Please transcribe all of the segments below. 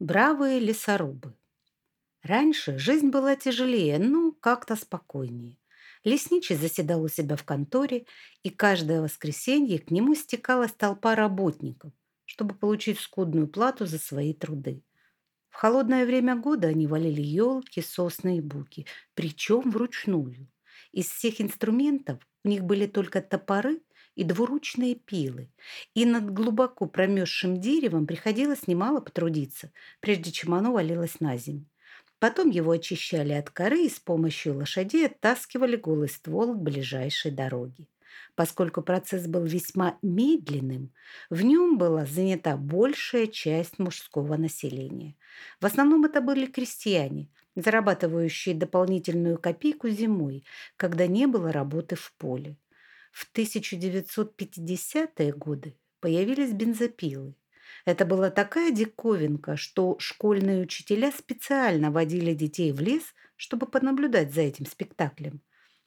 Бравые лесорубы. Раньше жизнь была тяжелее, но как-то спокойнее. Лесничий заседал у себя в конторе, и каждое воскресенье к нему стекалась толпа работников, чтобы получить скудную плату за свои труды. В холодное время года они валили елки, сосны и буки, причем вручную. Из всех инструментов у них были только топоры и двуручные пилы, и над глубоко промерзшим деревом приходилось немало потрудиться, прежде чем оно валилось на землю. Потом его очищали от коры и с помощью лошадей оттаскивали голый ствол к ближайшей дороге. Поскольку процесс был весьма медленным, в нем была занята большая часть мужского населения. В основном это были крестьяне, зарабатывающие дополнительную копейку зимой, когда не было работы в поле. В 1950-е годы появились бензопилы. Это была такая диковинка, что школьные учителя специально водили детей в лес, чтобы понаблюдать за этим спектаклем.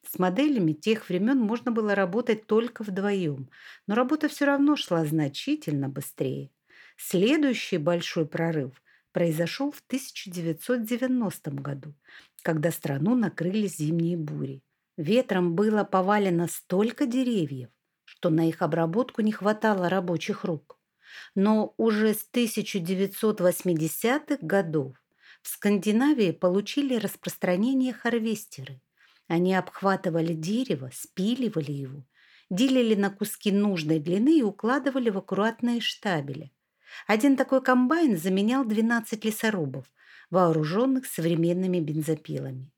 С моделями тех времен можно было работать только вдвоем, но работа все равно шла значительно быстрее. Следующий большой прорыв произошел в 1990 году, когда страну накрыли зимние бури. Ветром было повалено столько деревьев, что на их обработку не хватало рабочих рук. Но уже с 1980-х годов в Скандинавии получили распространение харвестеры. Они обхватывали дерево, спиливали его, делили на куски нужной длины и укладывали в аккуратные штабели. Один такой комбайн заменял 12 лесорубов, вооруженных современными бензопилами.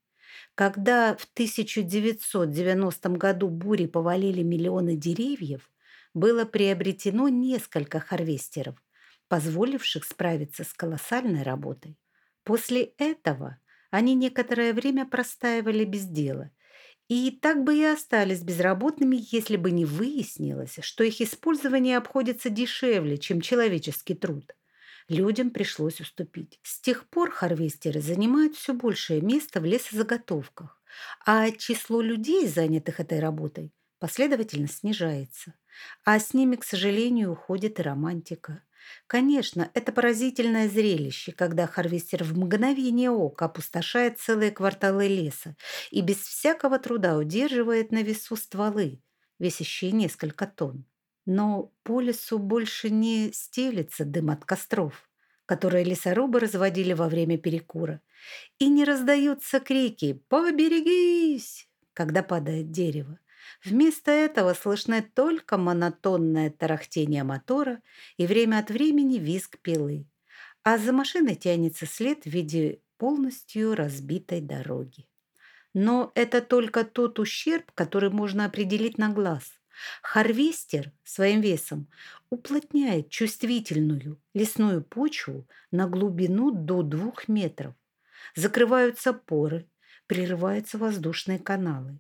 Когда в 1990 году бури повалили миллионы деревьев, было приобретено несколько харвестеров, позволивших справиться с колоссальной работой. После этого они некоторое время простаивали без дела, и так бы и остались безработными, если бы не выяснилось, что их использование обходится дешевле, чем человеческий труд – людям пришлось уступить. С тех пор харвестеры занимают все большее место в лесозаготовках, а число людей, занятых этой работой, последовательно снижается. А с ними, к сожалению, уходит и романтика. Конечно, это поразительное зрелище, когда харвестер в мгновение ока опустошает целые кварталы леса и без всякого труда удерживает на весу стволы, весящие несколько тонн. Но по лесу больше не стелится дым от костров, которые лесорубы разводили во время перекура, и не раздаются крики «Поберегись!», когда падает дерево. Вместо этого слышны только монотонное тарахтение мотора и время от времени визг пилы, а за машиной тянется след в виде полностью разбитой дороги. Но это только тот ущерб, который можно определить на глаз – Харвестер своим весом уплотняет чувствительную лесную почву на глубину до двух метров. Закрываются поры, прерываются воздушные каналы.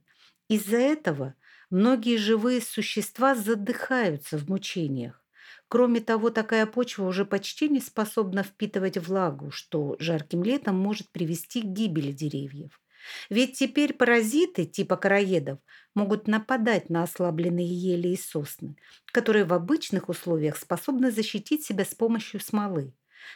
Из-за этого многие живые существа задыхаются в мучениях. Кроме того, такая почва уже почти не способна впитывать влагу, что жарким летом может привести к гибели деревьев. Ведь теперь паразиты типа короедов могут нападать на ослабленные ели и сосны, которые в обычных условиях способны защитить себя с помощью смолы.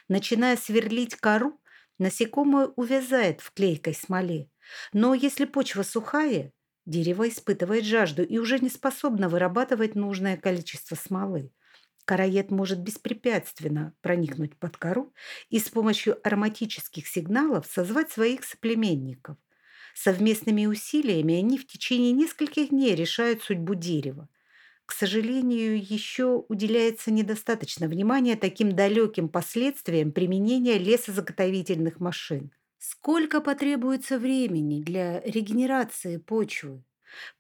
Начиная сверлить кору, насекомое увязает в клейкой смоле. Но если почва сухая, дерево испытывает жажду и уже не способно вырабатывать нужное количество смолы. Короед может беспрепятственно проникнуть под кору и с помощью ароматических сигналов созвать своих соплеменников. Совместными усилиями они в течение нескольких дней решают судьбу дерева. К сожалению, еще уделяется недостаточно внимания таким далеким последствиям применения лесозаготовительных машин. Сколько потребуется времени для регенерации почвы?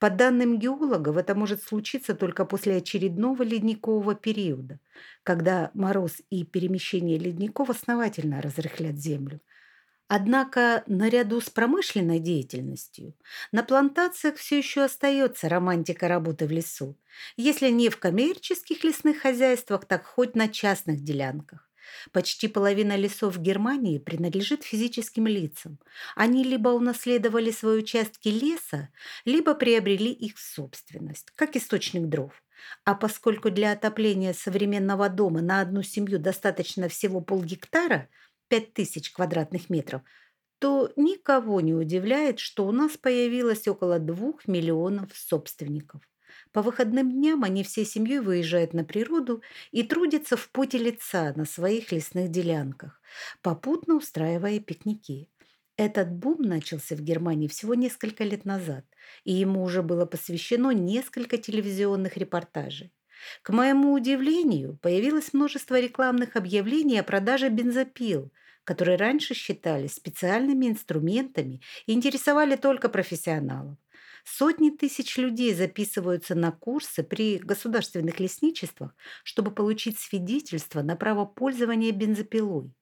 По данным геологов, это может случиться только после очередного ледникового периода, когда мороз и перемещение ледников основательно разрыхлят землю. Однако наряду с промышленной деятельностью на плантациях все еще остается романтика работы в лесу, если не в коммерческих лесных хозяйствах, так хоть на частных делянках. Почти половина лесов в Германии принадлежит физическим лицам. Они либо унаследовали свои участки леса, либо приобрели их в собственность, как источник дров. А поскольку для отопления современного дома на одну семью достаточно всего полгектара – 5000 квадратных метров, то никого не удивляет, что у нас появилось около 2 миллионов собственников. По выходным дням они всей семьей выезжают на природу и трудятся в поте лица на своих лесных делянках, попутно устраивая пикники. Этот бум начался в Германии всего несколько лет назад, и ему уже было посвящено несколько телевизионных репортажей. К моему удивлению, появилось множество рекламных объявлений о продаже бензопил, которые раньше считались специальными инструментами и интересовали только профессионалов. Сотни тысяч людей записываются на курсы при государственных лесничествах, чтобы получить свидетельство на право пользования бензопилой.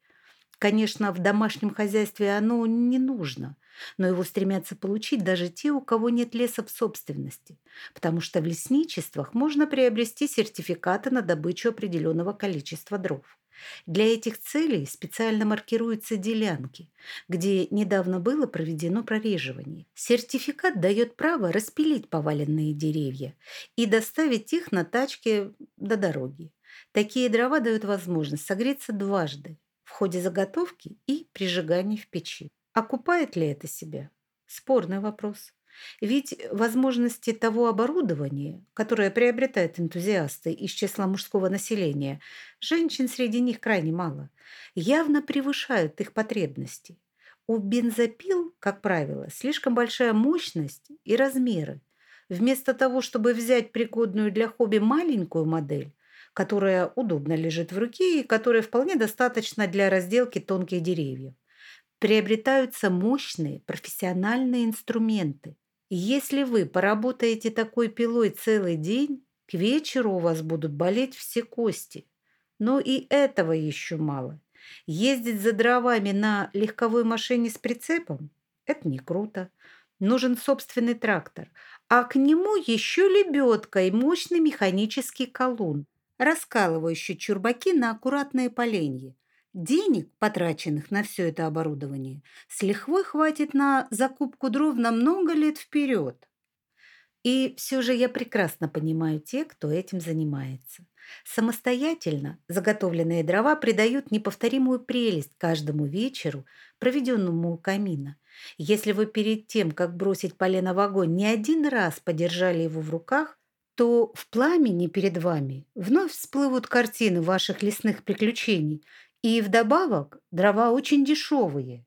Конечно, в домашнем хозяйстве оно не нужно, но его стремятся получить даже те, у кого нет леса в собственности, потому что в лесничествах можно приобрести сертификаты на добычу определенного количества дров. Для этих целей специально маркируются делянки, где недавно было проведено прореживание. Сертификат дает право распилить поваленные деревья и доставить их на тачке до дороги. Такие дрова дают возможность согреться дважды ходе заготовки и прижигания в печи. Окупает ли это себя? Спорный вопрос. Ведь возможности того оборудования, которое приобретают энтузиасты из числа мужского населения, женщин среди них крайне мало, явно превышают их потребности. У бензопил, как правило, слишком большая мощность и размеры. Вместо того, чтобы взять пригодную для хобби маленькую модель, которая удобно лежит в руке и которая вполне достаточно для разделки тонких деревьев, приобретаются мощные профессиональные инструменты, если вы поработаете такой пилой целый день, к вечеру у вас будут болеть все кости. Но и этого еще мало. Ездить за дровами на легковой машине с прицепом – это не круто. Нужен собственный трактор, а к нему еще лебедка и мощный механический колун, раскалывающий чурбаки на аккуратные поленья – Денег, потраченных на все это оборудование, с лихвой хватит на закупку дров на много лет вперед. И все же я прекрасно понимаю те, кто этим занимается. Самостоятельно заготовленные дрова придают неповторимую прелесть каждому вечеру, проведенному у камина. Если вы перед тем, как бросить полено в огонь, не один раз подержали его в руках, то в пламени перед вами вновь всплывут картины ваших лесных приключений – и вдобавок дрова очень дешевые.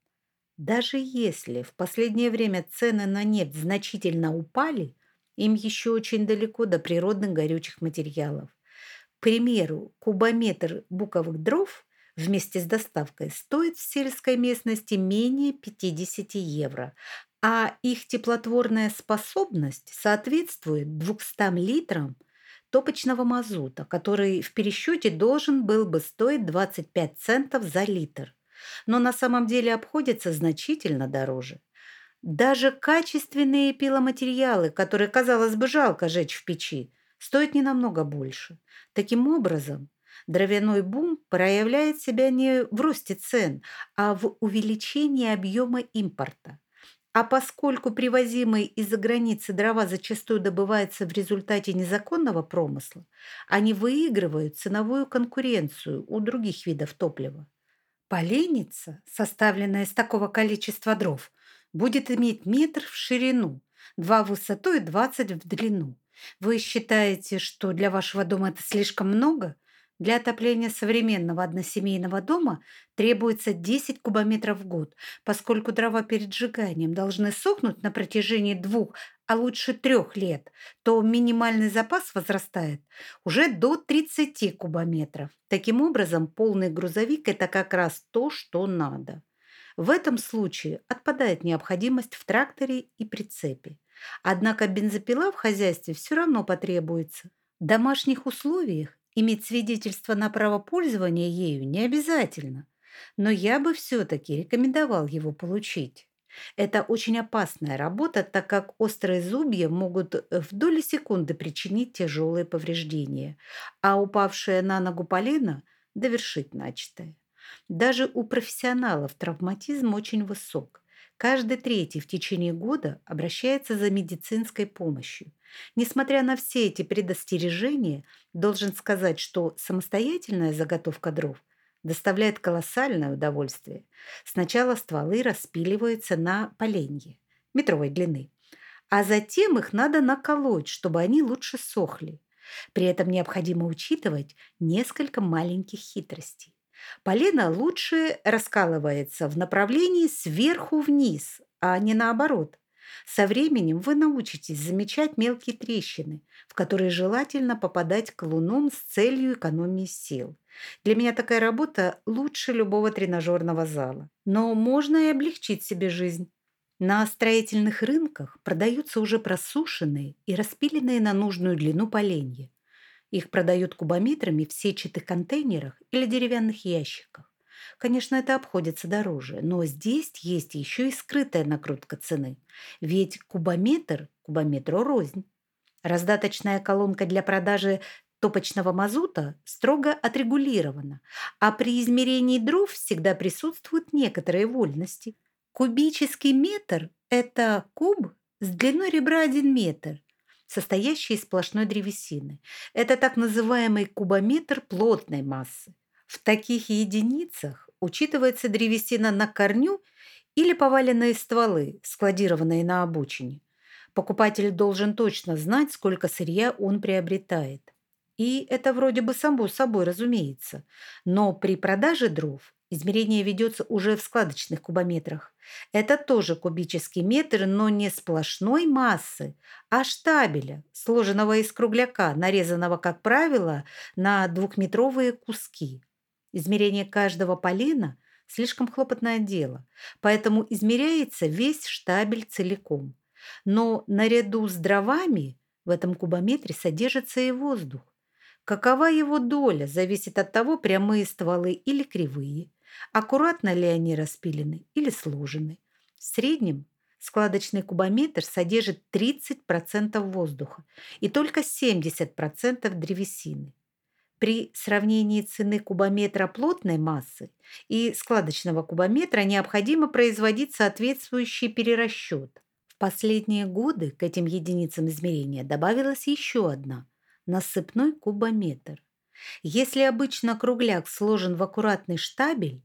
Даже если в последнее время цены на нефть значительно упали, им еще очень далеко до природных горючих материалов. К примеру, кубометр буковых дров вместе с доставкой стоит в сельской местности менее 50 евро, а их теплотворная способность соответствует 200 литрам – топочного мазута, который в пересчете должен был бы стоить 25 центов за литр, но на самом деле обходится значительно дороже. Даже качественные пиломатериалы, которые, казалось бы, жалко жечь в печи, стоят не намного больше. Таким образом, дровяной бум проявляет себя не в росте цен, а в увеличении объема импорта. А поскольку привозимые из-за границы дрова зачастую добываются в результате незаконного промысла, они выигрывают ценовую конкуренцию у других видов топлива. Поленница, составленная из такого количества дров, будет иметь метр в ширину, два в высоту и 20 в длину. Вы считаете, что для вашего дома это слишком много – для отопления современного односемейного дома требуется 10 кубометров в год, поскольку дрова перед сжиганием должны сохнуть на протяжении двух, а лучше трех лет, то минимальный запас возрастает уже до 30 кубометров. Таким образом, полный грузовик – это как раз то, что надо. В этом случае отпадает необходимость в тракторе и прицепе. Однако бензопила в хозяйстве все равно потребуется. В домашних условиях Иметь свидетельство на право пользования ею не обязательно, но я бы все-таки рекомендовал его получить. Это очень опасная работа, так как острые зубья могут в доли секунды причинить тяжелые повреждения, а упавшая на ногу полено довершить начатое. Даже у профессионалов травматизм очень высок. Каждый третий в течение года обращается за медицинской помощью. Несмотря на все эти предостережения, должен сказать, что самостоятельная заготовка дров доставляет колоссальное удовольствие. Сначала стволы распиливаются на поленье метровой длины, а затем их надо наколоть, чтобы они лучше сохли. При этом необходимо учитывать несколько маленьких хитростей. Полено лучше раскалывается в направлении сверху вниз, а не наоборот. Со временем вы научитесь замечать мелкие трещины, в которые желательно попадать колуном с целью экономии сил. Для меня такая работа лучше любого тренажерного зала. Но можно и облегчить себе жизнь. На строительных рынках продаются уже просушенные и распиленные на нужную длину поленья. Их продают кубометрами в сетчатых контейнерах или деревянных ящиках. Конечно, это обходится дороже, но здесь есть еще и скрытая накрутка цены. Ведь кубометр кубометру рознь. Раздаточная колонка для продажи топочного мазута строго отрегулирована, а при измерении дров всегда присутствуют некоторые вольности – Кубический метр – это куб с длиной ребра 1 метр, состоящий из сплошной древесины. Это так называемый кубометр плотной массы. В таких единицах учитывается древесина на корню или поваленные стволы, складированные на обочине. Покупатель должен точно знать, сколько сырья он приобретает. И это вроде бы само собой разумеется. Но при продаже дров Измерение ведется уже в складочных кубометрах. Это тоже кубический метр, но не сплошной массы, а штабеля, сложенного из кругляка, нарезанного, как правило, на двухметровые куски. Измерение каждого полена – слишком хлопотное дело, поэтому измеряется весь штабель целиком. Но наряду с дровами в этом кубометре содержится и воздух. Какова его доля, зависит от того, прямые стволы или кривые – Аккуратно ли они распилены или сложены. В среднем складочный кубометр содержит 30% воздуха и только 70% древесины. При сравнении цены кубометра плотной массы и складочного кубометра необходимо производить соответствующий перерасчет. В последние годы к этим единицам измерения добавилась еще одна – насыпной кубометр. Если обычно кругляк сложен в аккуратный штабель,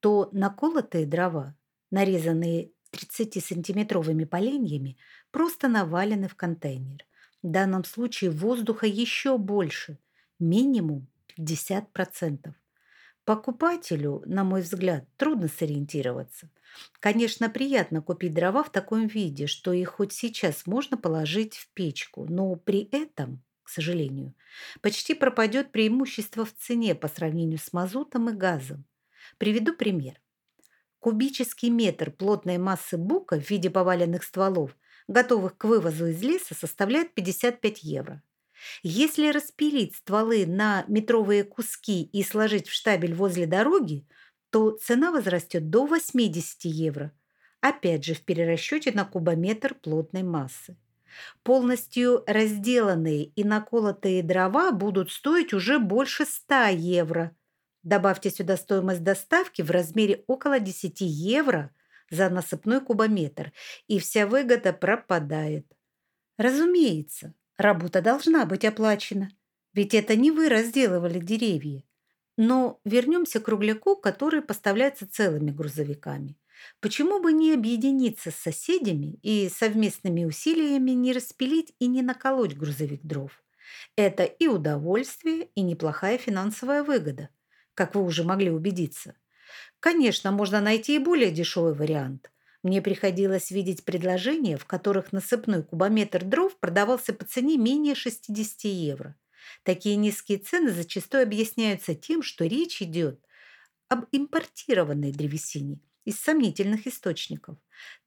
то наколотые дрова, нарезанные 30-сантиметровыми поленьями, просто навалены в контейнер. В данном случае воздуха еще больше, минимум 50%. Покупателю, на мой взгляд, трудно сориентироваться. Конечно, приятно купить дрова в таком виде, что их хоть сейчас можно положить в печку, но при этом, к сожалению, почти пропадет преимущество в цене по сравнению с мазутом и газом. Приведу пример. Кубический метр плотной массы бука в виде поваленных стволов, готовых к вывозу из леса, составляет 55 евро. Если распилить стволы на метровые куски и сложить в штабель возле дороги, то цена возрастет до 80 евро. Опять же в перерасчете на кубометр плотной массы. Полностью разделанные и наколотые дрова будут стоить уже больше 100 евро, Добавьте сюда стоимость доставки в размере около 10 евро за насыпной кубометр, и вся выгода пропадает. Разумеется, работа должна быть оплачена, ведь это не вы разделывали деревья. Но вернемся к кругляку, который поставляется целыми грузовиками. Почему бы не объединиться с соседями и совместными усилиями не распилить и не наколоть грузовик дров? Это и удовольствие, и неплохая финансовая выгода как вы уже могли убедиться. Конечно, можно найти и более дешевый вариант. Мне приходилось видеть предложения, в которых насыпной кубометр дров продавался по цене менее 60 евро. Такие низкие цены зачастую объясняются тем, что речь идет об импортированной древесине из сомнительных источников.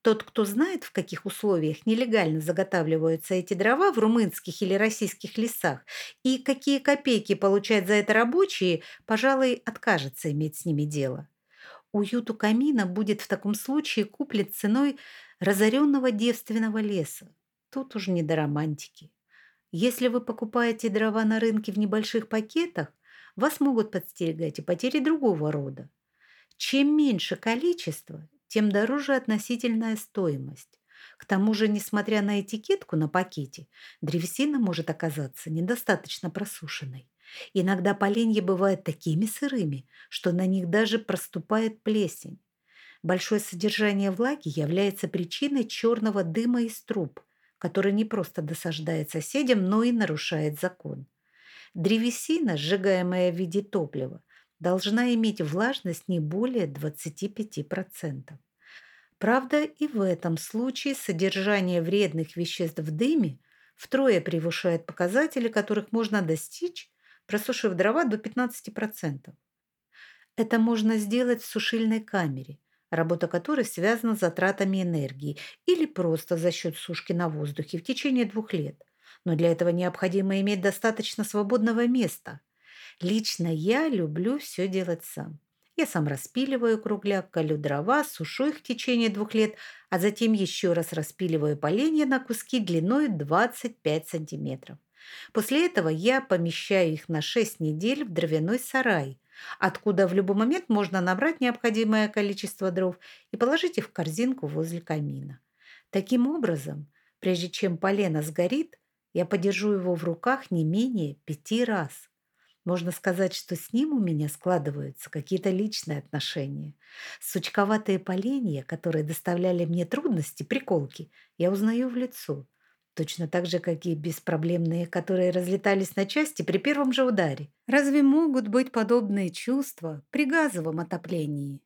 Тот, кто знает, в каких условиях нелегально заготавливаются эти дрова в румынских или российских лесах и какие копейки получают за это рабочие, пожалуй, откажется иметь с ними дело. Уют у камина будет в таком случае куплен ценой разоренного девственного леса. Тут уж не до романтики. Если вы покупаете дрова на рынке в небольших пакетах, вас могут подстерегать и потери другого рода. Чем меньше количество, тем дороже относительная стоимость. К тому же, несмотря на этикетку на пакете, древесина может оказаться недостаточно просушенной. Иногда поленья бывают такими сырыми, что на них даже проступает плесень. Большое содержание влаги является причиной черного дыма из труб, который не просто досаждает соседям, но и нарушает закон. Древесина, сжигаемая в виде топлива, должна иметь влажность не более 25%. Правда, и в этом случае содержание вредных веществ в дыме втрое превышает показатели, которых можно достичь, просушив дрова до 15%. Это можно сделать в сушильной камере, работа которой связана с затратами энергии или просто за счет сушки на воздухе в течение двух лет. Но для этого необходимо иметь достаточно свободного места – Лично я люблю все делать сам. Я сам распиливаю кругляк, колю дрова, сушу их в течение двух лет, а затем еще раз распиливаю поленья на куски длиной 25 сантиметров. После этого я помещаю их на 6 недель в дровяной сарай, откуда в любой момент можно набрать необходимое количество дров и положить их в корзинку возле камина. Таким образом, прежде чем полено сгорит, я подержу его в руках не менее пяти раз – можно сказать, что с ним у меня складываются какие-то личные отношения. Сучковатые поленья, которые доставляли мне трудности, приколки, я узнаю в лицо. Точно так же, как и беспроблемные, которые разлетались на части при первом же ударе. Разве могут быть подобные чувства при газовом отоплении?